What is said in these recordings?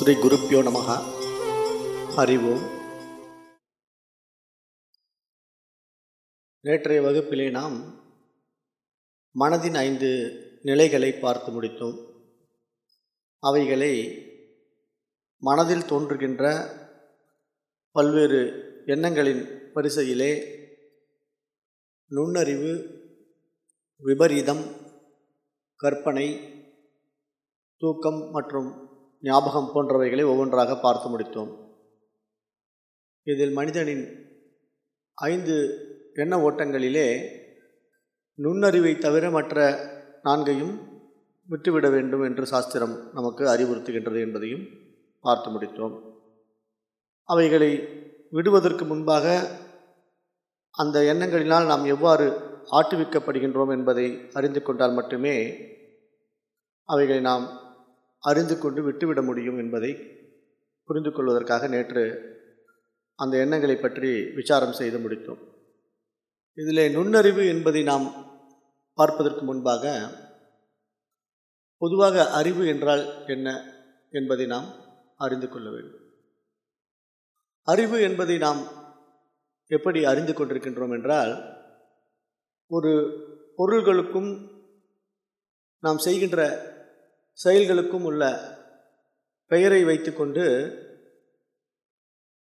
ஸ்ரீ குருப்பியோ நமக. அறிவோம். நேற்றைய வகுப்பிலே நாம் மனதின் ஐந்து நிலைகளை பார்த்து முடித்தோம். அவைகளை மனதில் தோன்றுகின்ற பல்வேறு எண்ணங்களின் வரிசையிலே நுண்ணறிவு விபரீதம் கற்பனை தூக்கம் மற்றும் ஞாபகம் போன்றவைகளை ஒவ்வொன்றாக பார்த்து முடித்தோம். இதில் மனிதனின் ஐந்து எண்ண ஓட்டங்களிலே நுண்ணறிவை தவிர மற்ற நான்கையும் விட்டுவிட வேண்டும் என்று சாஸ்திரம் நமக்கு அறிவுறுத்துகின்றது என்பதையும் பார்த்து முடித்தோம். அவைகளை விடுவதற்கு முன்பாக அந்த எண்ணங்களினால் நாம் எவ்வாறு ஆட்டுவிக்கப்படுகின்றோம் என்பதை அறிந்து கொண்டால் மட்டுமே அவைகளை நாம் அறிந்து கொண்டு விட்டுவிட முடியும் என்பதை புரிந்து கொள்வதற்காக நேற்று அந்த எண்ணங்களை பற்றி விசாரம் செய்து முடித்தோம். இதில் நுண்ணறிவு என்பதை நாம் பார்ப்பதற்கு முன்பாக பொதுவாக அறிவு என்றால் என்ன என்பதை நாம் அறிந்து கொள்ள வேண்டும். அறிவு என்பதை நாம் எப்படி அறிந்து கொண்டிருக்கின்றோம் என்றால் ஒரு பொருள்களுக்கும் நாம் செய்கின்ற செயல்களுக்கும் உள்ள பெயரை வைத்துக்கொண்டு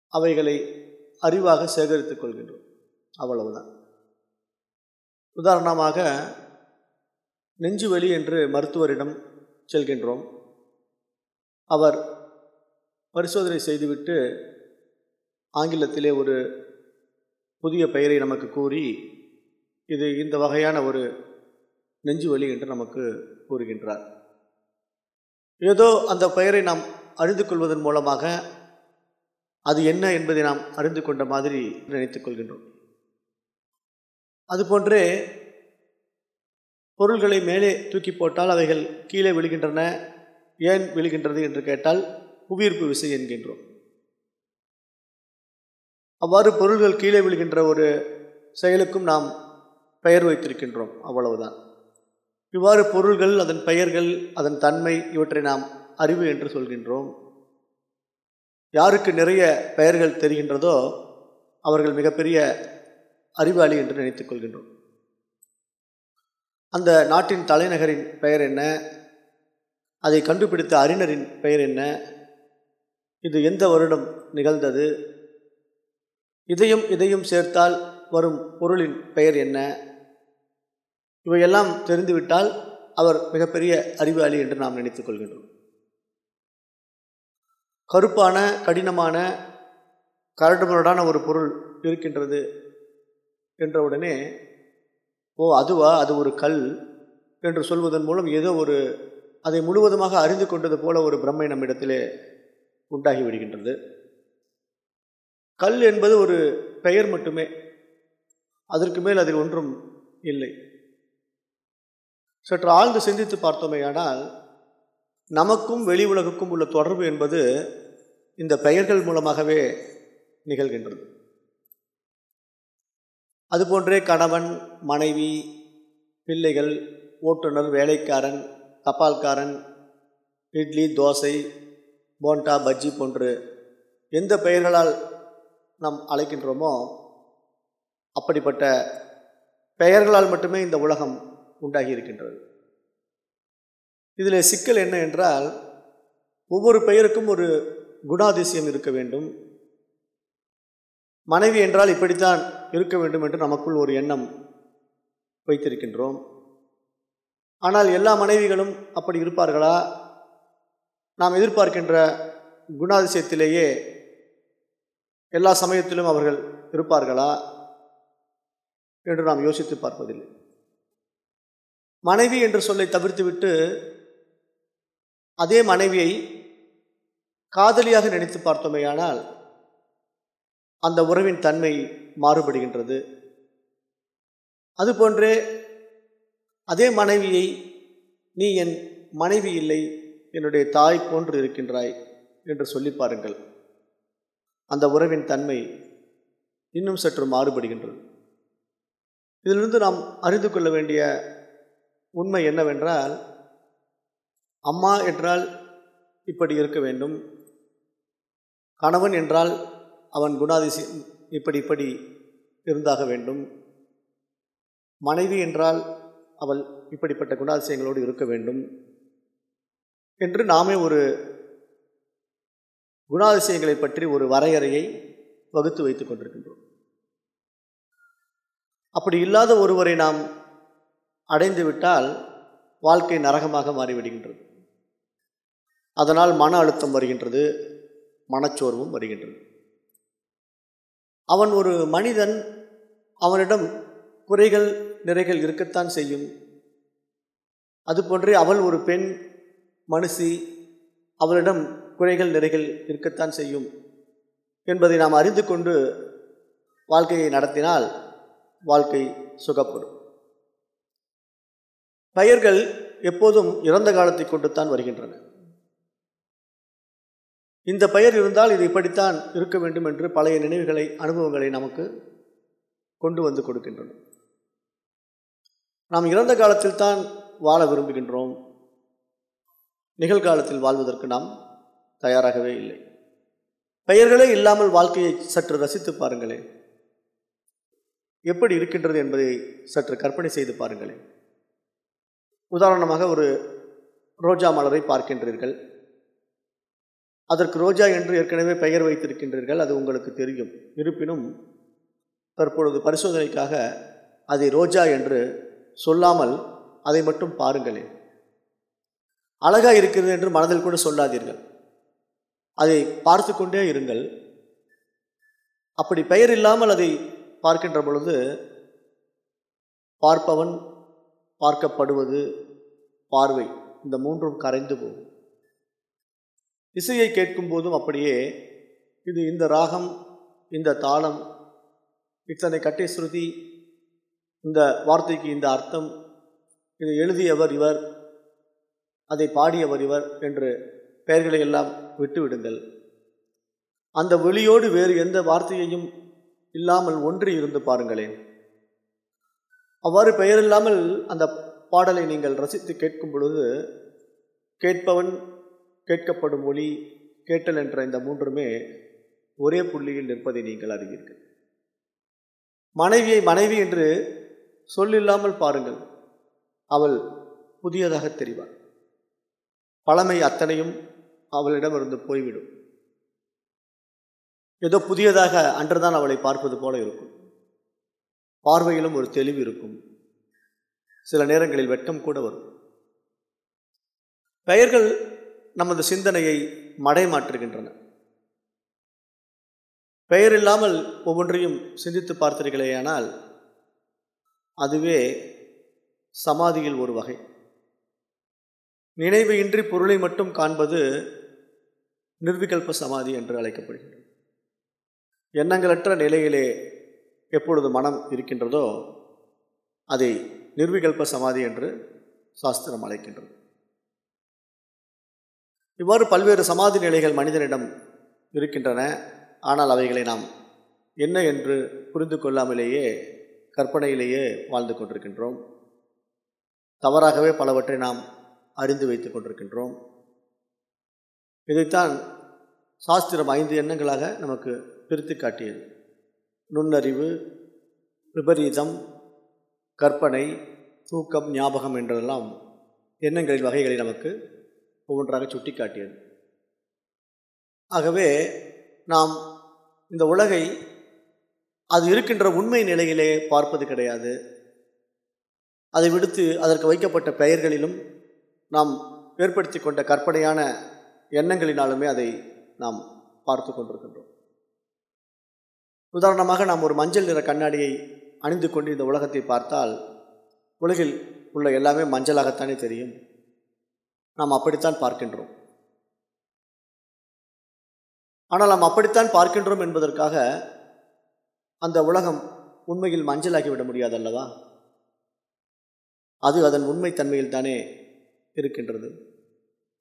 அவைகளை அறிவாக சேகரித்துக் கொள்கின்றோம். அவ்வளவுதான். உதாரணமாக நெஞ்சுவலி என்று மருத்துவரிடம் செல்கின்றோம். அவர் பரிசோதனை செய்துவிட்டு ஆங்கிலத்திலே ஒரு புதிய பெயரை நமக்கு கூறி இது இந்த வகையான ஒரு நெஞ்சு வலி என்று நமக்கு கூறுகின்றார். ஏதோ அந்த பெயரை நாம் அறிந்து கொள்வதன் மூலமாக அது என்ன என்பதை நாம் அறிந்து கொண்ட மாதிரி நினைத்துக் கொள்கின்றோம். அதுபோன்றே பொருள்களை மேலே தூக்கி போட்டால் அவைகள் கீழே விழுகின்றன ஏன் விழுகின்றது என்று கேட்டால் புவியீர்ப்பு விசை என்கின்றோம். அவ்வாறு பொருள்கள் கீழே விழுகின்ற ஒரு செயலுக்கும் நாம் பெயர் வைத்திருக்கின்றோம் அவ்வளவுதான். இவ்வாறு பொருள்கள் அதன் பெயர்கள் அதன் தன்மை இவற்றை நாம் அறிவு என்று சொல்கின்றோம். யாருக்கு நிறைய பெயர்கள் தெரிகின்றதோ அவர்கள் மிகப்பெரிய அறிவாளி என்று நினைத்துக் கொள்கின்றோம். அந்த நாட்டின் தலைநகரின் பெயர் என்ன? அதை கண்டுபிடித்த அறிஞரின் பெயர் என்ன? இது எந்த வருடம் நிகழ்ந்தது? இதையும் இதையும் சேர்த்தால் வரும் பொருளின் பெயர் என்ன? இவையெல்லாம் தெரிந்துவிட்டால் அவர் மிகப்பெரிய அறிவாளி என்று நாம் நினைத்துக் கொள்கின்றோம். கருப்பான கடினமான கரடுமுரடான ஒரு பொருள் இருக்கின்றது என்றவுடனே ஓ அதுவா? அது ஒரு கல்? என்று சொல்வதன் மூலம் ஏதோ ஒரு அதை முழுவதுமாக அறிந்து கொண்டது போல ஒரு பிரம்மை நம்மிடத்திலே உண்டாகி விடுகின்றது. கல் என்பது ஒரு பெயர் மட்டுமே. அதற்கு மேல் அதில் ஒன்றும் இல்லை. சற்று ஆழ்ந்து சிந்தித்து பார்த்தோமேயானால் நமக்கும் வெளி உலகுக்கும் உள்ள தொடர்பு என்பது இந்த பெயர்கள் மூலமாகவே நிகழ்கின்றது. அதுபோன்றே கணவன் மனைவி பிள்ளைகள் ஓட்டுநர் வேலைக்காரன் தபால்காரன் இட்லி தோசை போண்டா பஜ்ஜி போன்று எந்த பெயர்களால் நாம் அழைக்கின்றோமோ அப்படிப்பட்ட பெயர்களால் மட்டுமே இந்த உலகம் உண்டாகி இருக்கின்றது. இதில் சிக்கல் என்ன என்றால் ஒவ்வொரு பெயருக்கும் ஒரு குணாதிசயம் இருக்க வேண்டும். மனைவி என்றால் இப்படித்தான் இருக்க வேண்டும் என்று நமக்குள் ஒரு எண்ணம் வைத்திருக்கின்றோம். ஆனால் எல்லா மனைவிகளும் அப்படி இருப்பார்களா? நாம் எதிர்பார்க்கின்ற குணாதிசயத்திலேயே எல்லா சமயத்திலும் அவர்கள் இருப்பார்களா? என்று நாம் யோசித்து பார்ப்பதில்லை. மனைவி என்று சொல்லை தவிர்த்துவிட்டு அதே மனைவியை காதலியாக நினைத்து பார்த்தோமேயானால் அந்த உறவின் தன்மை மாறுபடுகின்றது. அதுபோன்றே அதே மனைவியை நீ என் மனைவி இல்லை என்னுடைய தாய் போன்று இருக்கின்றாய் என்று சொல்லி பாருங்கள். அந்த உறவின் தன்மை இன்னும் சற்று மாறுபடுகின்றது. இதிலிருந்து நாம் அறிந்து கொள்ள வேண்டிய உண்மை என்னவென்றால் அம்மா என்றால் இப்படி இருக்க வேண்டும். கணவன் என்றால் அவன் குணாதிசயம் இப்படி இப்படி இருந்தாக வேண்டும். மனைவி என்றால் அவள் இப்படிப்பட்ட குணாதிசயங்களோடு இருக்க வேண்டும். என்று நாமே ஒரு குணாதிசயங்களை பற்றி ஒரு வரையறையை வகுத்து வைத்துக் கொண்டிருக்கின்றோம். அப்படி இல்லாத ஒருவரை நாம் அடைந்துவிட்டால் வாழ்க்கை நரகமாக மாறிவிடுகின்றது. அதனால் மன அழுத்தம் வருகின்றது மனச்சோர்வும் வருகின்றது. அவன் ஒரு மனிதன் அவனிடம் குறைகள் நிறைகள் இருக்கத்தான் செய்யும். அதுபோன்றே அவள் ஒரு பெண் மனுஷி அவளிடம் குறைகள் நிறைகள் இருக்கத்தான் செய்யும் என்பதை நாம் அறிந்து கொண்டு வாழ்க்கையை நடத்தினால் வாழ்க்கை சுகப்படும் பெயர்கள் எப்போதும் இறந்த காலத்தை கொண்டுத்தான் வருகின்றன. இந்த பெயர் இருந்தால் இது இப்படித்தான் இருக்க வேண்டும் என்று பழைய நினைவுகளை அனுபவங்களை நமக்கு கொண்டு வந்து கொடுக்கின்றன. நாம் இறந்த காலத்தில் தான் வாழ விரும்புகின்றோம். நிகழ்காலத்தில் வாழ்வதற்கு நாம் தயாராகவே இல்லை. பெயர்களே இல்லாமல் வாழ்க்கையை சற்று ரசித்து பாருங்களேன். எப்படி இருக்கின்றது என்பதை சற்று கற்பனை செய்து பாருங்களேன். உதாரணமாக ஒரு ரோஜா மலரை பார்க்கின்றீர்கள். அதற்கு ரோஜா என்று ஏற்கனவே பெயர் வைத்திருக்கின்றீர்கள் அது உங்களுக்கு தெரியும். இருப்பினும் தற்பொழுது பரிசோதனைக்காக அதை ரோஜா என்று சொல்லாமல் அதை மட்டும் பாருங்களேன். அழகாக இருக்கிறது என்று மனதில் கூட சொல்லாதீர்கள். அதை பார்த்து கொண்டே இருங்கள். அப்படி பெயர் இல்லாமல் அதை பார்க்கின்ற பொழுது பார்ப்பவன் பார்க்கப்படுவது பார்வை. இந்த மூன்றும் கரைந்து போகும். இசையை கேட்கும் போதும் அப்படியே இது இந்த ராகம் இந்த தாளம் இத்தனை கட்டை ஸ்ருதி இந்த வார்த்தைக்கு இந்த அர்த்தம் இதை எழுதியவர் இவர் அதை பாடியவர் இவர் என்று பெயர்களை எல்லாம் விட்டுவிடுங்கள். அந்த ஒளியோடு வேறு எந்த வார்த்தையையும் இல்லாமல் ஒன்றி இருந்து பாருங்களேன். அவ்வாறு பெயர் இல்லாமல் அந்த பாடலை நீங்கள் ரசித்து கேட்கும் பொழுது கேட்பவன் கேட்கப்படும் ஒளி கேட்டல் என்ற இந்த மூன்றுமே ஒரே புள்ளியில் நிற்பதை நீங்கள் அறிவீர்கள். மனைவியை மனைவி என்று சொல்லில்லாமல் பாருங்கள். அவள் புதியதாக தெரிவாள். பழமை அத்தனையும் அவளிடமிருந்து போய்விடும். ஏதோ புதியதாக அன்றுதான் அவளை பார்ப்பது போல இருக்கும். பார்வையிலும் ஒரு தெளிவு இருக்கும். சில நேரங்களில் வெட்கம் கூட வரும். பெயர்கள் நமது சிந்தனையை மடைமாற்றுகின்றன. பெயர் இல்லாமல் ஒவ்வொன்றையும் சிந்தித்து பார்த்தீர்களேயானால் அதுவே சமாதியில் ஒரு வகை. நினைவு இன்றி பொருளை மட்டும் காண்பது நிர்விகல்ப சமாதி என்று அழைக்கப்படுகிறது. எண்ணங்களற்ற நிலையிலே எப்பொழுது மனம் இருக்கின்றதோ அதை நிர்விகல்ப சமாதி என்று சாஸ்திரம் அழைக்கின்றது. இவ்வாறு பல்வேறு சமாதி நிலைகள் மனிதனிடம் இருக்கின்றன. ஆனால் அவைகளை நாம் என்ன என்று புரிந்து கொள்ளாமலேயே கற்பனையிலேயே வாழ்ந்து கொண்டிருக்கின்றோம். தவறாகவே பலவற்றை நாம் அறிந்து வைத்து கொண்டிருக்கின்றோம். இதைத்தான் சாஸ்திரம் ஐந்து எண்ணங்களாக நமக்கு பிரித்து காட்டியது. நுண்ணறிவு விபரீதம் கற்பனை தூக்கம் ஞாபகம் என்றெல்லாம் எண்ணங்களின் வகைகளை நமக்கு ஒவ்வொன்றாக சுட்டி காட்டியது ஆகவே நாம் இந்த உலகை அது இருக்கின்ற உண்மை நிலையிலே பார்ப்பது கிடையாது. அதை விடுத்து அதற்கு வைக்கப்பட்ட பெயர்களிலும் நாம் ஏற்படுத்தி கொண்ட கற்பனையான எண்ணங்களினாலுமே அதை நாம் பார்த்து கொண்டிருக்கின்றோம். உதாரணமாக நாம் ஒரு மஞ்சள் நிற கண்ணாடியை அணிந்து கொண்டு இந்த உலகத்தை பார்த்தால் உலகில் உள்ள எல்லாமே மஞ்சளாகத்தானே தெரியும். நாம் அப்படித்தான் பார்க்கின்றோம். ஆனால் நாம் அப்படித்தான் பார்க்கின்றோம் என்பதற்காக அந்த உலகம் உண்மையில் மஞ்சளாகிவிட முடியாது அல்லவா? அது அதன் உண்மை தன்மையில் தானே இருக்கின்றது.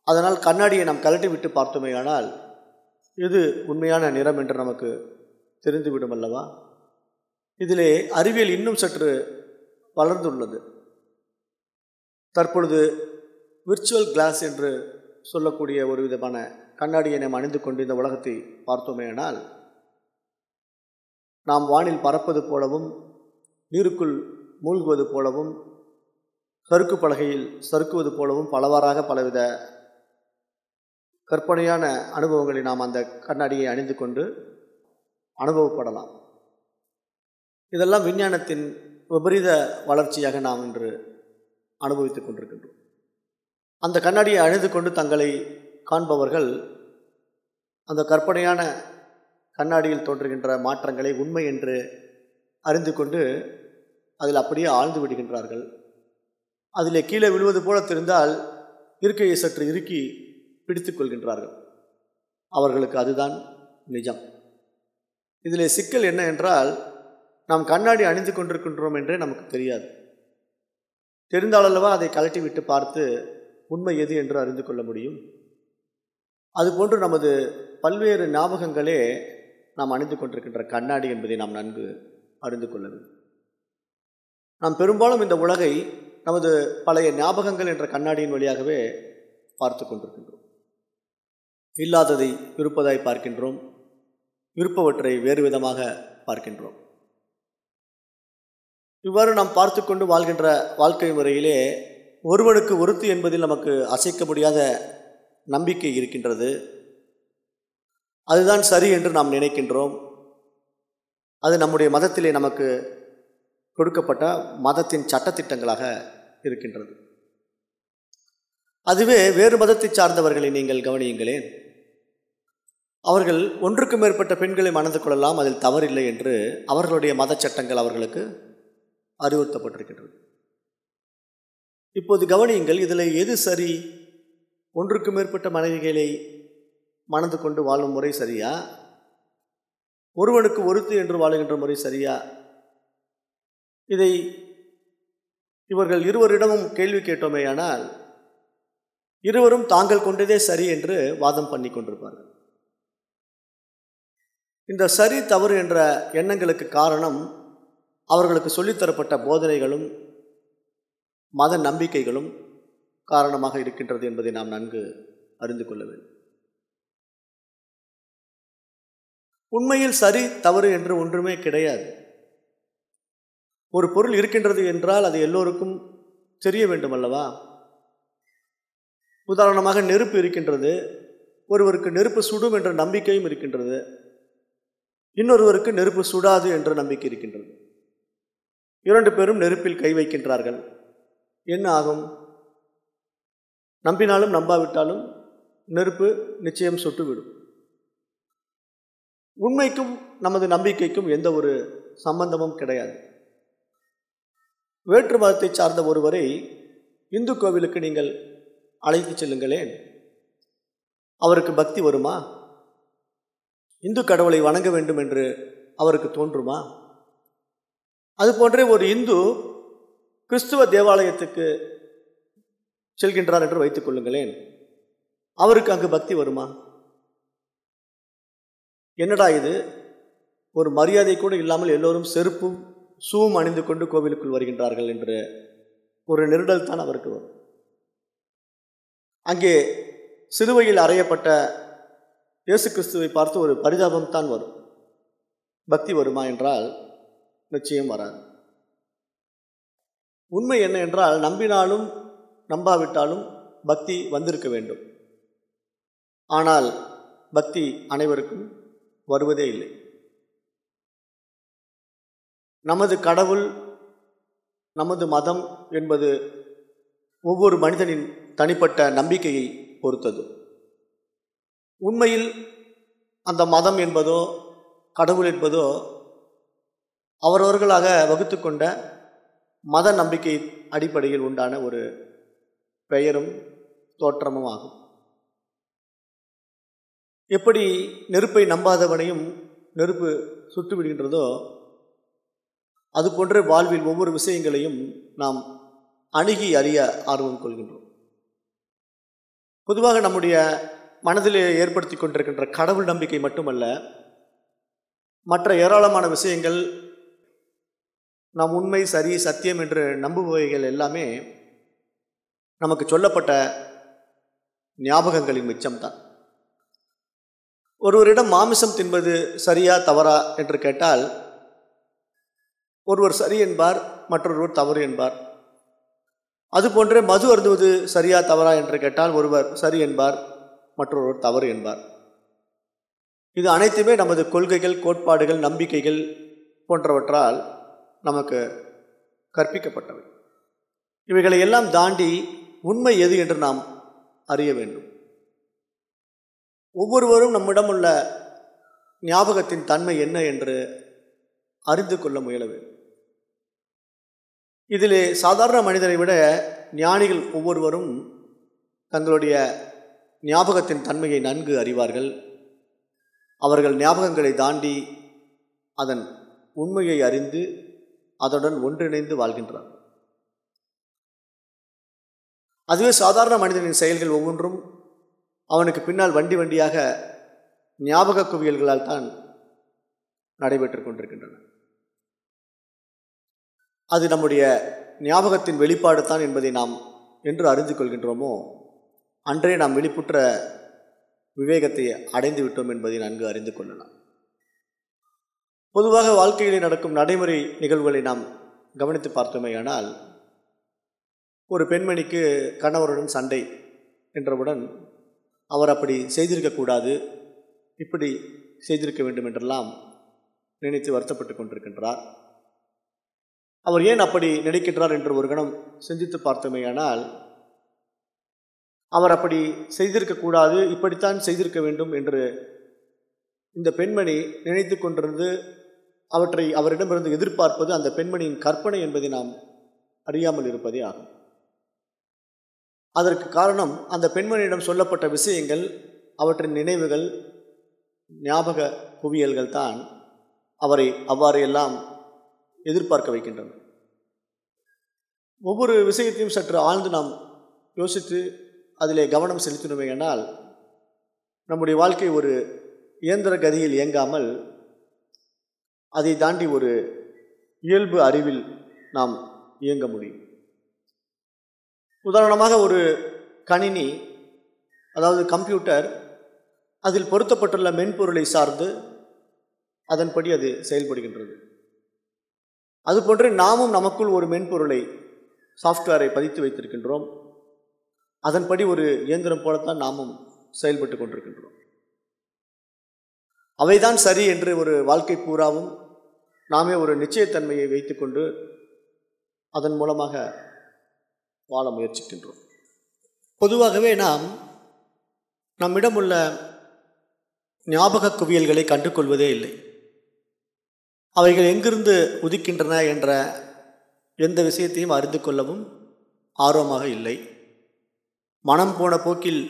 அதனால் கண்ணாடியை நாம் கலட்டி விட்டு பார்த்தோமேயானால் இது உண்மையான நிறம் என்று நமக்கு தெரிந்துவிடும் அல்லவா? இதிலே அறிவியல் இன்னும் சற்று வளர்ந்துள்ளது. தற்பொழுது விர்ச்சுவல் கிளாஸ் என்று சொல்லக்கூடிய ஒரு விதமான கண்ணாடியை நாம் அணிந்து கொண்டு இந்த உலகத்தை பார்த்தோமேனால் நாம் வானில் பறப்பது போலவும் நீருக்குள் மூழ்குவது போலவும் சறுக்கு பலகையில் சறுக்குவது போலவும் பலவாறாக பலவித கற்பனையான அனுபவங்களை நாம் அந்த கண்ணாடியை அணிந்து கொண்டு அனுபவப்படலாம். இதெல்லாம் விஞ்ஞானத்தின் விபரீத வளர்ச்சியாக நாம் இன்று அனுபவித்துக் கொண்டிருக்கின்றோம். அந்த கண்ணாடியை அணிந்து கொண்டு தங்களை காண்பவர்கள் அந்த கற்பனையான கண்ணாடியில் தோன்றுகின்ற மாற்றங்களை உண்மை என்று அறிந்து கொண்டு அதில் அப்படியே ஆழ்ந்து விடுகின்றார்கள். அதிலே கீழே விழுவது போல தெரிந்தால் இருக்கையை சற்று இறுக்கி பிடித்து கொள்கின்றார்கள். அவர்களுக்கு அதுதான் நிஜம். இதில் சிக்கல் என்ன என்றால் நாம் கண்ணாடி அணிந்து கொண்டிருக்கின்றோம் என்றே நமக்கு தெரியாது. தெரிந்தாலல்லவா அதை கலட்டி விட்டு பார்த்து உண்மை எது என்று அறிந்து கொள்ள முடியும்? அதுபோன்று நமது பல்வேறு ஞாபகங்களே நாம் அணிந்து கொண்டிருக்கின்ற கண்ணாடி என்பதை நாம் நன்கு அறிந்து கொள்ள வேண்டும். நாம் பெரும்பாலும் இந்த உலகை நமது பழைய ஞாபகங்கள் என்ற கண்ணாடியின் வழியாகவே பார்த்து கொண்டிருக்கின்றோம். இல்லாததை இருப்பதாய் பார்க்கின்றோம். இருப்பவற்றை வேறு விதமாக பார்க்கின்றோம். இவ்வாறு நாம் பார்த்து கொண்டு வாழ்கின்ற வாழ்க்கை முறையிலே ஒருவனுக்கு ஒருத்து என்பதில் நமக்கு அசைக்க முடியாத நம்பிக்கை இருக்கின்றது. அதுதான் சரி என்று நாம் நினைக்கின்றோம். அது நம்முடைய மதத்திலே நமக்கு கொடுக்கப்பட்ட மதத்தின் சட்டத்திட்டங்களாக இருக்கின்றது. அதுவே வேறு மதத்தை சார்ந்தவர்களை நீங்கள் கவனியுங்களேன். அவர்கள் ஒன்றுக்கு மேற்பட்ட பெண்களை மணந்து கொள்ளலாம் அதில் தவறில்லை என்று அவர்களுடைய மத சட்டங்கள் அவர்களுக்கு அறிவுறுத்தப்பட்டிருக்கின்றது. இப்போது கவனியுங்கள் இதில் எது சரி? ஒன்றுக்கு மேற்பட்ட மனைவிகளை மணந்து கொண்டு வாழும் முறை சரியா? ஒருவனுக்கு ஒருத்து என்று வாழுகின்ற முறை சரியா? இதை இவர்கள் இருவரிடமும் கேள்வி கேட்டோமேயானால் இருவரும் தாங்கள் கொண்டதே சரி என்று வாதம் பண்ணி கொண்டிருப்பார்கள். இந்த சரி தவறு என்ற எண்ணங்களுக்கு காரணம் அவர்களுக்கு சொல்லித்தரப்பட்ட போதனைகளும் மத நம்பிக்கைகளும் காரணமாக இருக்கின்றது என்பதை நாம் நன்கு அறிந்து கொள்ள வேண்டும். உண்மையில் சரி தவறு என்று ஒன்றுமே கிடையாது. ஒரு பொருள் இருக்கின்றது என்றால் அது எல்லோருக்கும் தெரிய வேண்டும் அல்லவா? உதாரணமாக நெருப்பு இருக்கின்றது ஒருவருக்கு நெருப்பு சுடும் என்ற நம்பிக்கையும் இருக்கின்றது. இன்னொருவருக்கு நெருப்பு சுடாது என்ற நம்பிக்கை இருக்கின்றது. இரண்டு பேரும் நெருப்பில் கை வைக்கின்றார்கள். என்ன ஆகும்? நம்பினாலும் நம்பாவிட்டாலும் நெருப்பு நிச்சயம் சுட்டுவிடும். உண்மைக்கும் நமது நம்பிக்கைக்கும் எந்த ஒரு சம்பந்தமும் கிடையாது. வேற்று மதத்தை சார்ந்த ஒருவரை இந்து கோவிலுக்கு நீங்கள் அழைத்து செல்லுங்களேன். அவருக்கு பக்தி வருமா? இந்து கடவுளை வணங்க வேண்டும் என்று அவருக்கு தோன்றுமா? அதுபோன்றே ஒரு இந்து கிறிஸ்துவ தேவாலயத்துக்கு செல்கின்றார் என்று வைத்துக் கொள்ளுங்களேன். அவருக்கு அங்கு பக்தி வருமா? என்னடா இது? ஒரு மரியாதை கூட இல்லாமல் எல்லோரும் செருப்பும் சூவும் அணிந்து கொண்டு கோவிலுக்குள் வருகின்றார்கள் என்று ஒரு நெருடல் தான் அவருக்கு வரும். அங்கே சிலுவையில் அறையப்பட்ட இயேசு கிறிஸ்துவை பார்த்து ஒரு பரிதாபம் தான் வரும். பக்தி வருமா என்றால் நிச்சயம் வராது. உண்மை என்ன என்றால் நம்பினாலும் நம்பாவிட்டாலும் பக்தி வந்திருக்க வேண்டும். ஆனால் பக்தி அனைவருக்கும் வருவதே இல்லை. நமது கடவுள் நமது மதம் என்பது ஒவ்வொரு மனிதனின் தனிப்பட்ட நம்பிக்கையை பொறுத்தது. உண்மையில் அந்த மதம் என்பதோ கடவுள் என்பதோ அவரவர்களாக வகுத்து கொண்ட மத நம்பிக்கை அடிப்படையில் உண்டான ஒரு பெயரும் தோற்றமும் ஆகும். எப்படி நெருப்பை நம்பாதவனையும் நெருப்பு சுட்டுவிடுகின்றதோ அதுபோன்ற வாழ்வில் ஒவ்வொரு விஷயங்களையும் நாம் அணுகி அறிய ஆர்வம் கொள்கின்றோம். பொதுவாக நம்முடைய மனதில் ஏற்படுத்தி கொண்டிருக்கின்ற கடவுள் நம்பிக்கை மட்டுமல்ல மற்ற ஏராளமான விஷயங்கள் நாம் உண்மை சரி சத்தியம் என்று நம்புபவைகள் எல்லாமே நமக்கு சொல்லப்பட்ட ஞாபகங்களின் மிச்சம்தான். ஒருவரிடம் மாமிசம் தின்பது சரியா தவறா என்று கேட்டால் ஒருவர் சரி என்பார் மற்றொருவர் தவறு என்பார். அதுபோன்றே மது அருந்துவது சரியா தவறா என்று கேட்டால் ஒருவர் சரி என்பார். மற்றொருவர் தவறு என்பார். இது அனைத்துமே நமது கொள்கைகள் கோட்பாடுகள் நம்பிக்கைகள் போன்றவற்றால் நமக்கு கற்பிக்கப்பட்டவை. இவைகளை எல்லாம் தாண்டி உண்மை எது என்று நாம் அறிய வேண்டும். ஒவ்வொருவரும் நம்மிடம் உள்ள ஞாபகத்தின் தன்மை என்ன என்று அறிந்து கொள்ள முயல வேண்டும். இதிலே சாதாரண மனிதரை விட ஞானிகள் ஒவ்வொருவரும் தங்களுடைய ஞாபகத்தின் தன்மையை நன்கு அறிவார்கள். அவர்கள் ஞாபகங்களை தாண்டி அதன் உண்மையை அறிந்து அதனுடன் ஒன்றிணைந்து வாழ்கின்றார் அதுவே சாதாரண மனிதனின் செயல்கள் ஒவ்வொன்றும் அவனுக்கு பின்னால் வண்டி வண்டியாக ஞாபக குவியல்களால் தான் நடைபெற்று கொண்டிருக்கின்றன. அது நம்முடைய ஞாபகத்தின் வெளிப்பாடு தான் என்பதை நாம் என்று அறிந்து கொள்கின்றோமோ அன்றே நாம் வெளிப்புற்ற விவேகத்தை அடைந்து விட்டோம் என்பதை நன்கு அறிந்து கொள்ளலாம். பொதுவாக வாழ்க்கையில் நடக்கும் நடைமுறை நிகழ்வுகளை நாம் கவனித்து பார்த்தோமேயானால் ஒரு பெண்மணிக்கு கணவருடன் சண்டை என்றவுடன் அவர் அப்படி செய்திருக்கக்கூடாது இப்படி செய்திருக்க வேண்டும் என்றெல்லாம் நினைத்து வருத்தப்பட்டு கொண்டிருக்கின்றார். அவர் ஏன் அப்படி நினைக்கின்றார் என்று ஒரு கணம் சிந்தித்து பார்த்தோமேயானால் அவர் அப்படி செய்திருக்கக்கூடாது இப்படித்தான் செய்திருக்க வேண்டும் என்று இந்த பெண்மணி நினைத்து கொண்டிருந்து அவற்றை அவரிடமிருந்து எதிர்பார்ப்பது அந்த பெண்மணியின் கற்பனை என்பதை நாம் அறியாமல் இருப்பதே ஆகும். அதற்கு காரணம் அந்த பெண்மணியிடம் சொல்லப்பட்ட விஷயங்கள் அவற்றின் நினைவுகள் ஞாபக குவியல்கள் தான் அவரை அவ்வாறு எல்லாம் எதிர்பார்க்க வைக்கின்றன. ஒவ்வொரு விஷயத்தையும் சற்று ஆழ்ந்து நாம் யோசித்து அதிலே கவனம் செலுத்தினோமே நம்முடைய வாழ்க்கை ஒரு இயந்திர கதியில் இயங்காமல் அதை தாண்டி ஒரு இயல்பு அறிவில் நாம் இயங்க முடியும். உதாரணமாக ஒரு கணினி அதாவது கம்ப்யூட்டர் அதில் பொருத்தப்பட்டுள்ள மென்பொருளை சார்ந்து அதன்படி அது செயல்படுகின்றது. அதுபோன்று நாமும் நமக்குள் ஒரு மென்பொருளை சாஃப்ட்வேரை பதித்து வைத்திருக்கின்றோம். அதன்படி ஒரு இயந்திரம் போலத்தான் நாமும் செயல்பட்டு கொண்டிருக்கின்றோம். அவைதான் சரி என்று ஒரு வாழ்க்கை பூராவும் நாமே ஒரு நிச்சயத்தன்மையை வைத்துக்கொண்டு அதன் மூலமாக வாழ முயற்சிக்கின்றோம். பொதுவாகவே நாம் நம்மிடம் உள்ள ஞாபக குவியல்களை கண்டுகொள்வதே இல்லை. அவைகள் எங்கிருந்து உதிக்கின்றன என்ற எந்த விஷயத்தையும் அறிந்து கொள்ளவும் ஆர்வமாக இல்லை. மனம் போன போக்கில்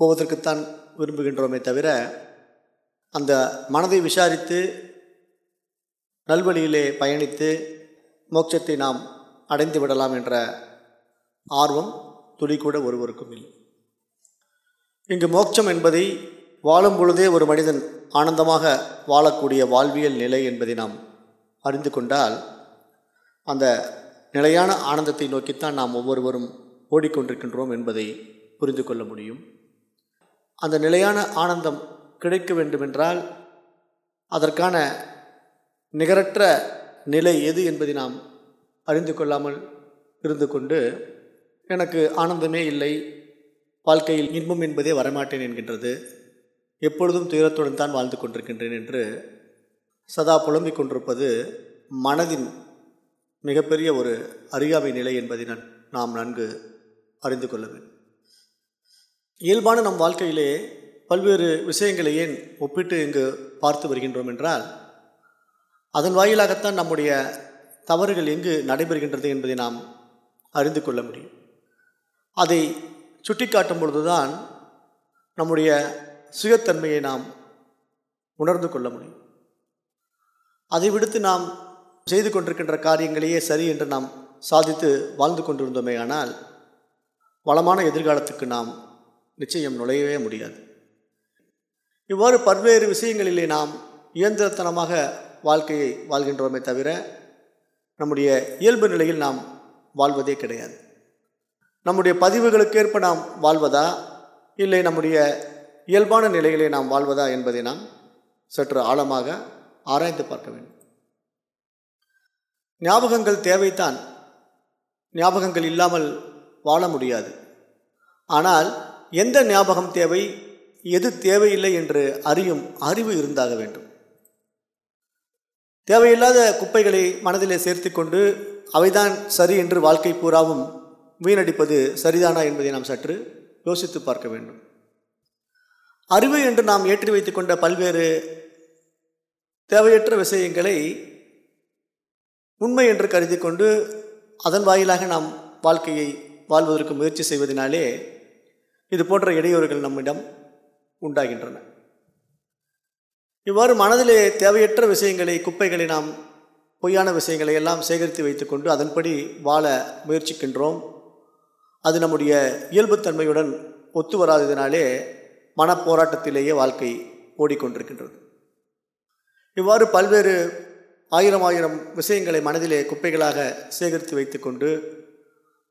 போவதற்குத்தான் விரும்புகின்றோமே தவிர அந்த மனதை விசாரித்து நல்வழியிலே பயணித்து மோட்சத்தை நாம் அடைந்து விடலாம் என்ற ஆர்வம் துளி கூட ஒருவருக்கும் இல்லை. இங்கு மோட்சம் என்பதை வாழும் பொழுதே ஒரு மனிதன் ஆனந்தமாக வாழக்கூடிய வாழ்வியல் நிலை என்பதை நாம் அறிந்து கொண்டால் அந்த நிலையான ஆனந்தத்தை நோக்கித்தான் நாம் ஒவ்வொருவரும் ஓடிக்கொண்டிருக்கின்றோம் என்பதை புரிந்து கொள்ள முடியும். அந்த நிலையான ஆனந்தம் கிடைக்க வேண்டுமென்றால் அதற்கான நிகரற்ற நிலை எது என்பதை நாம் அறிந்து கொள்ளாமல் இருந்து கொண்டு எனக்கு ஆனந்தமே இல்லை வாழ்க்கையில் இன்பம் என்பதே வரமாட்டேன் என்கின்றது. எப்பொழுதும் துயரத்துடன் தான் வாழ்ந்து கொண்டிருக்கின்றேன் என்று சதா புலம்பிக் கொண்டிருப்பது மனதின் மிகப்பெரிய ஒரு அறியாமை நிலை என்பதை நான் நாம் நன்கு அறிந்து கொள்ள வேண்டும் இயல்பான நம் வாழ்க்கையிலே பல்வேறு விஷயங்களை ஏன் ஒப்பிட்டு இங்கு பார்த்து வருகின்றோம் என்றால் அதன் வாயிலாகத்தான் நம்முடைய தவறுகள் எங்கு நடைபெறுகின்றது என்பதை நாம் அறிந்து கொள்ள முடியும். அதை சுட்டிக்காட்டும் பொழுதுதான் நம்முடைய சுயத்தன்மையை நாம் உணர்ந்து கொள்ள முடியும். அதை விடுத்து நாம் செய்து கொண்டிருக்கின்ற காரியங்களையே சரி என்று நாம் சாதித்து வாழ்ந்து கொண்டிருந்தோமே ஆனால் வளமான எதிர்காலத்துக்கு நாம் நிச்சயம் நுழையவே முடியாது. இவ்வாறு பல்வேறு விஷயங்களிலே நாம் இயந்திரத்தனமாக வாழ்க்கையை வாழ்கின்றோமே தவிர நம்முடைய இயல்பு நிலையில் நாம் வாழ்வதே கிடையாது. நம்முடைய பதிவுகளுக்கேற்ப நாம் வாழ்வதா இல்லை நம்முடைய இயல்பான நிலையிலே நாம் வாழ்வதா என்பதை நாம் சற்று ஆழமாக ஆராய்ந்து பார்க்க வேண்டும். ஞாபகங்கள் தேவைத்தான். ஞாபகங்கள் இல்லாமல் வாழ முடியாது. ஆனால் எந்த ஞாபகம் தேவை? எது தேவையில்லை என்று அறியும் அறிவு இருந்தாக வேண்டும். தேவையில்லாத குப்பைகளை மனதிலே சேர்த்து கொண்டு அவைதான் சரி என்று வாழ்க்கை பூராவும் வீணடிப்பது சரிதானா என்பதை நாம் சற்று யோசித்து பார்க்க வேண்டும். அறிவு என்று நாம் ஏற்றி வைத்துக்கொண்ட பல்வேறு தேவையற்ற விஷயங்களை உண்மை என்று கருதி கொண்டு அதன் வாயிலாக நாம் வாழ்க்கையை வாழ்வதற்கு முயற்சி செய்வதனாலே இது போன்ற இடையூறுகள் நம்மிடம் உண்டாகின்றன. இவ்வாறு மனதிலே தேவையற்ற விஷயங்களை குப்பைகளை நாம் பொய்யான விஷயங்களை எல்லாம் சேகரித்து வைத்துக்கொண்டு அதன்படி வாழ முயற்சிக்கின்றோம். அது நம்முடைய இயல்புத்தன்மையுடன் ஒத்து வராததினாலே மனப்போராட்டத்திலேயே வாழ்க்கை ஓடிக்கொண்டிருக்கின்றது. இவ்வாறு பல்வேறு ஆயிரம் ஆயிரம் விஷயங்களை மனதிலே குப்பைகளாக சேகரித்து வைத்துக்கொண்டு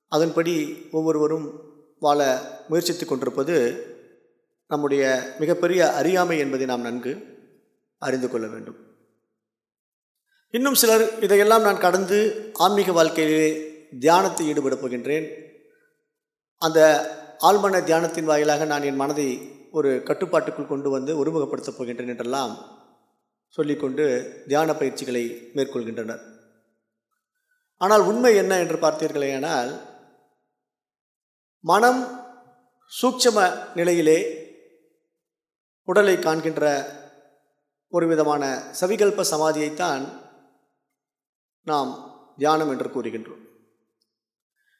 அதன்படி ஒவ்வொருவரும் வாழ முயற்சித்து கொண்டிருப்பது நம்முடைய மிகப்பெரிய அறியாமை என்பதை நாம் நன்கு அறிந்து கொள்ள வேண்டும். இன்னும் சிலர் இதையெல்லாம் நான் கடந்து ஆன்மீக வாழ்க்கையிலே தியானத்தை ஈடுபடப் போகின்றேன். அந்த ஆழ்மன தியானத்தின் வாயிலாக நான் என் மனதை ஒரு கட்டுப்பாட்டுக்குள் கொண்டு வந்து ஒருமுகப்படுத்தப் போகின்றேன் என்றெல்லாம் சொல்லிக்கொண்டு தியான பயிற்சிகளை மேற்கொள்கின்றனர். ஆனால் உண்மை என்ன என்று பார்த்தீர்களேயானால் மனம் சூட்சம நிலையிலே உடலை காண்கின்ற ஒரு விதமான சவிகல்ப சமாதியைத்தான் நாம் தியானம் என்று கூறுகின்றோம்.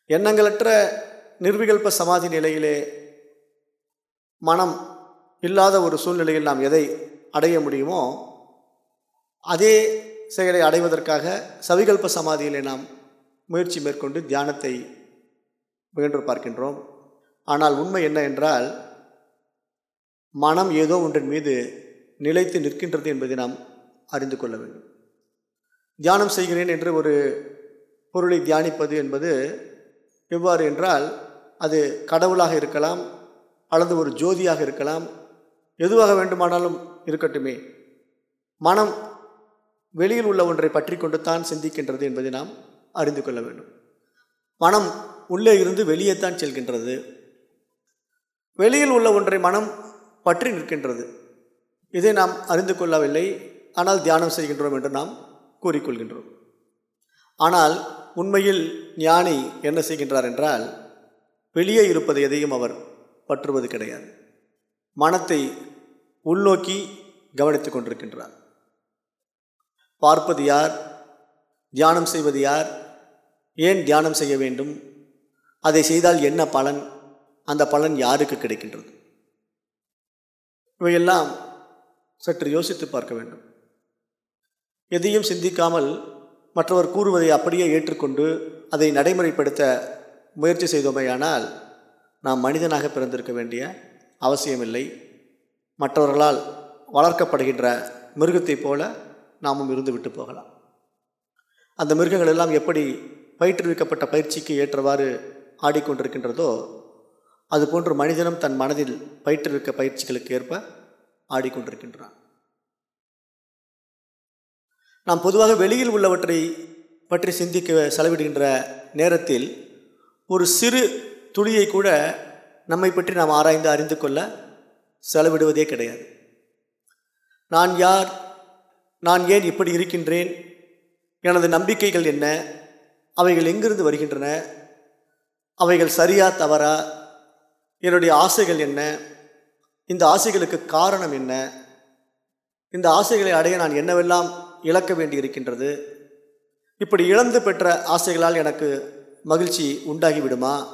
எண்ணங்களற்ற நிர்விகல்ப சமாதி நிலையிலே மனம் இல்லாத ஒரு சூழ்நிலையில் நாம் எதை அடைய முடியுமோ அதே செயலை அடைவதற்காக சவிகல்ப சமாதியிலே நாம் முயற்சி மேற்கொண்டு தியானத்தை முயன்று பார்க்கின்றோம். ஆனால் உண்மை என்ன என்றால் மனம் ஏதோ ஒன்றின் மீது நிலைத்து நிற்கின்றது என்பதை நாம் அறிந்து கொள்ள வேண்டும். தியானம் செய்கிறேன் என்று ஒரு பொருளை தியானிப்பது என்பது எவ்வாறு என்றால் அது கடவுளாக இருக்கலாம் அல்லது ஒரு ஜோதியாக இருக்கலாம் எதுவாக வேண்டுமானாலும் இருக்கட்டுமே. மனம் வெளியில் உள்ள ஒன்றை பற்றி கொண்டு தான் சிந்திக்கின்றது என்பதை நாம் அறிந்து கொள்ள வேண்டும். மனம் உள்ளே இருந்து வெளியே தான் செல்கின்றது. வெளியில் உள்ள ஒன்றை மனம் பற்றி நிற்கின்றது. இதை நாம் அறிந்து கொள்ளவில்லை. ஆனால் தியானம் செய்கின்றோம் என்று நாம் கூறிக்கொள்கின்றோம். ஆனால் உண்மையில் ஞானி என்ன செய்கின்றார் என்றால் வெளியே இருப்பது எதையும் அவர் பற்றுவது கிடையாது. மனத்தை உள்நோக்கி கவனித்து கொண்டிருக்கின்றார். பார்ப்பது யார்? தியானம் செய்வது யார்? ஏன் தியானம் செய்ய வேண்டும்? அதை செய்தால் என்ன பலன்? அந்த பலன் யாருக்கு கிடைக்கின்றது? இவையெல்லாம் சற்று யோசித்து பார்க்க வேண்டும். எதையும் சிந்திக்காமல் மற்றவர் கூறுவதை அப்படியே ஏற்றுக்கொண்டு அதை நடைமுறைப்படுத்த முயற்சி செய்தோமேயானால் நாம் மனிதனாக பிறந்திருக்க வேண்டிய அவசியமில்லை. மற்றவர்களால் வளர்க்கப்படுகின்ற மிருகத்தைப் போல நாமும் இருந்து விட்டு போகலாம். அந்த மிருகங்கள் எல்லாம் எப்படி பயிற்றுவிக்கப்பட்ட பயிற்சிக்கு ஏற்றவாறு ஆடிக்கொண்டிருக்கின்றதோ அதுபோன்று மனிதனும் தன் மனதில் பயிற்றுவிக்க பயிற்சிகளுக்கு ஏற்ப ஆடிக்கொண்டிருக்கின்றான். நாம் பொதுவாக வெளியில் உள்ளவற்றை பற்றி சிந்திக்க செலவிடுகின்ற நேரத்தில் ஒரு சிறு துளியை கூட நம்மை பற்றி நாம் ஆராய்ந்து அறிந்து கொள்ள செலவிடுவதே கிடையாது. நான் யார் நான் ஏன் இப்படி இருக்கின்றேன் எனது நம்பிக்கைகள் என்ன அவைகள் எங்கிருந்து வருகின்றன அவைகள் சரியா தவறா? என்னுடைய ஆசைகள் என்ன? இந்த ஆசைகளுக்கு காரணம் என்ன? இந்த ஆசைகளை அடைய நான் என்னவெல்லாம் இழக்க வேண்டியிருக்கின்றது? இப்படி இழந்து பெற்ற ஆசைகளால் எனக்கு மகிழ்ச்சி உண்டாகிவிடுமா?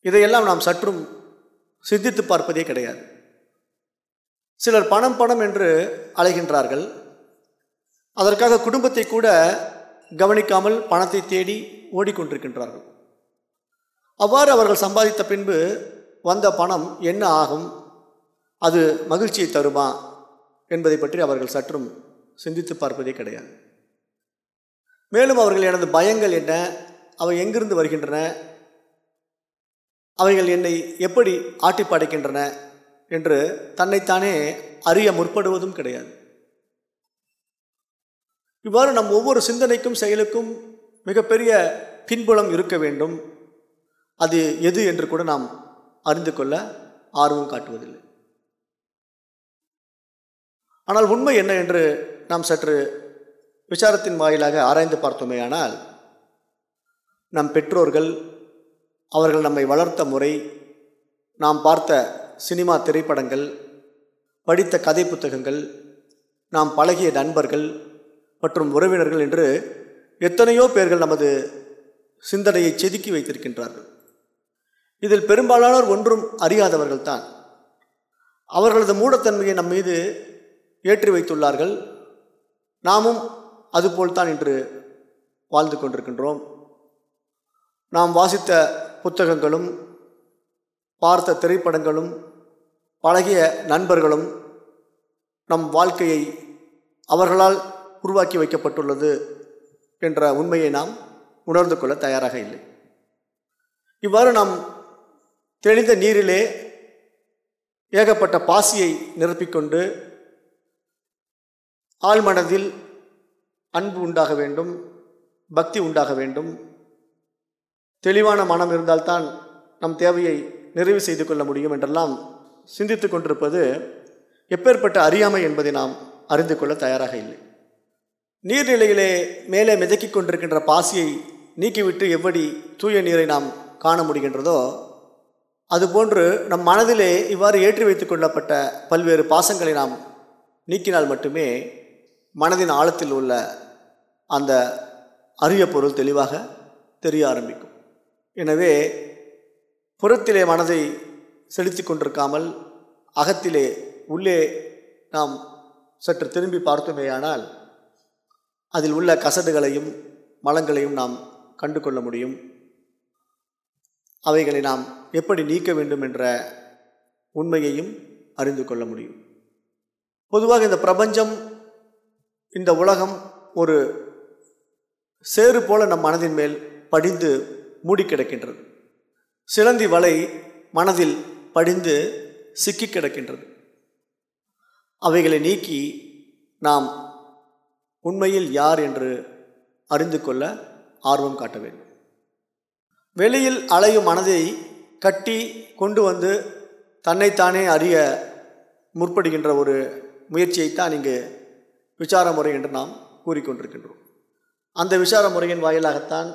இதையெல்லாம் நாம் சற்றும் சிந்தித்து பார்ப்பதே கிடையாது. சிலர் பணம் பணம் என்று அலைகின்றார்கள். அதற்காக குடும்பத்தை கூட கவனிக்காமல் பணத்தை தேடி ஓடிக்கொண்டிருக்கின்றார்கள். அவ்வாறு அவர்கள் சம்பாதித்த பின்பு வந்த பணம் என்ன ஆகும்? அது மகிழ்ச்சியை தருமா? என்பதை பற்றி அவர்கள் சற்றும் சிந்தித்து பார்ப்பதே கிடையாது. மேலும் அவர்கள் எனது பயங்கள் என்ன? அவை எங்கிருந்து வருகின்றன? அவைகள் என்னை எப்படி ஆட்டி படைக்கின்றன? என்று தன்னைத்தானே அறிய முற்படுவதும் கிடையாது. இவ்வாறு நம் ஒவ்வொரு சிந்தனைக்கும் செயலுக்கும் மிகப்பெரிய பின்புலம் இருக்க வேண்டும். அது எது என்று கூட நாம் அறிந்து கொள்ள ஆர்வம் காட்டுவதில்லை. ஆனால் உண்மை என்ன என்று நாம் சற்று விசாரத்தின் வாயிலாக ஆராய்ந்து பார்த்தோமேயானால் நம் பெற்றோர்கள் அவர்கள் நம்மை வளர்த்த முறை நாம் பார்த்த சினிமா திரைப்படங்கள் படித்த கதை புத்தகங்கள் நாம் பழகிய நண்பர்கள் மற்றும் உறவினர்கள் என்று எத்தனையோ பேர்கள் நமது சிந்தனையை செதுக்கி வைத்திருக்கின்றார்கள். இதில் பெரும்பாலானோர் ஒன்றும் அறியாதவர்கள் தான் அவர்களது மூடத்தன்மையை நம் மீது ஏற்றி வைத்துள்ளார்கள். நாமும் அதுபோல்தான் இன்று வாழ்ந்து கொண்டிருக்கின்றோம். நாம் வாசித்த புத்தகங்களும் பார்த்த திரைப்படங்களும் பழகிய நண்பர்களும் நம் வாழ்க்கையை அவர்களால் உருவாக்கி வைக்கப்பட்டுள்ளது என்ற உண்மையை நாம் உணர்ந்து கொள்ள தயாராக இல்லை. இவ்வாறு நாம் தெளிந்த நீரிலே ஏகப்பட்ட பாசியை நிரப்பிக்கொண்டு ஆழ்மனதில் அன்பு உண்டாக வேண்டும் பக்தி உண்டாக வேண்டும். தெளிவான மனம் இருந்தால்தான் நம் தேவையை நிறைவு செய்து கொள்ள முடியும் என்றெல்லாம் சிந்தித்து கொண்டிருப்பது எப்பேற்பட்ட அறியாமை என்பதை நாம் அறிந்து கொள்ள தயாராக இல்லை. நீர்நிலையிலே மேலே மிதக்கிக் கொண்டிருக்கின்ற பாசியை நீக்கிவிட்டு எவ்வடி தூய நீரை நாம் காண முடிகின்றதோ அதுபோன்று நம் மனதிலே இவ்வாறு ஏற்றி வைத்து கொள்ளப்பட்ட பல்வேறு பாசங்களை நாம் நீக்கினால் மட்டுமே மனதின் ஆழத்தில் உள்ள அந்த அரிய பொருள் தெளிவாக தெரிய ஆரம்பிக்கும். எனவே புறத்திலே மனதை செலுத்தி கொண்டிருக்காமல் அகத்திலே உள்ளே நாம் சற்று திரும்பி பார்த்தோமேயானால் அதில் உள்ள கசடுகளையும் மலங்களையும் நாம் கண்டு கொள்ள முடியும். அவைகளை நாம் எப்படி நீக்க வேண்டும் என்ற உண்மையையும் அறிந்து கொள்ள முடியும். பொதுவாக இந்த பிரபஞ்சம் இந்த உலகம் ஒரு சேறு போல நம் மனதின் மேல் படிந்து மூடி கிடக்கின்றது. சிலந்தி வலை மனதில் படிந்து சிக்கி கிடக்கின்றது. அவைகளை நீக்கி நாம் உண்மையில் யார் என்று அறிந்து கொள்ள ஆர்வம் காட்ட வேண்டும். வெளியில் அலையும் மனதை கட்டி கொண்டு வந்து தன்னைத்தானே அறிய முற்படுகின்ற ஒரு முயற்சியைத்தான் இங்கு விசார முறை என்று நாம் கூறிக்கொண்டிருக்கின்றோம். அந்த விசார முறையின் வாயிலாகத்தான்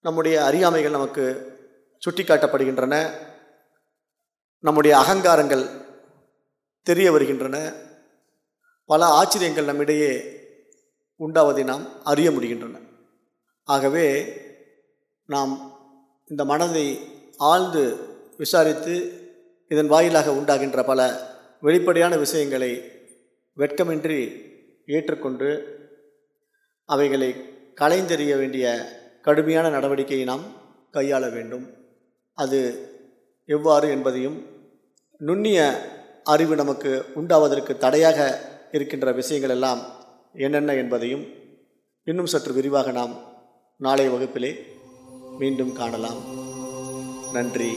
நம்முடைய அறியாமைகள் நமக்கு சுட்டிக்காட்டப்படுகின்றன. நம்முடைய அகங்காரங்கள் தெரிய வருகின்றன. பல ஆச்சரியங்கள் நம்மிடையே உண்டாவதை நாம் அறிய முடிகின்றன. ஆகவே நாம் இந்த மனதை ஆழ்ந்து விசாரித்து இதன் வாயிலாக உண்டாகின்ற பல வெளிப்படையான விஷயங்களை வெட்கமின்றி ஏற்றுக்கொண்டு அவைகளை களைந்தெறிய வேண்டிய கடுமையான நடவடிக்கையை நாம் கையாள வேண்டும். அது எவ்வாறு என்பதையும் நுண்ணிய அறிவு நமக்கு உண்டாவதற்கு தடையாக இருக்கின்ற விஷயங்கள் எல்லாம் என்னென்ன என்பதையும் இன்னும் சற்று விரிவாக நாம் நாளைய வகுப்பிலே மீண்டும் காணலாம். நன்றி.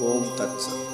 ஓம் தத்சத்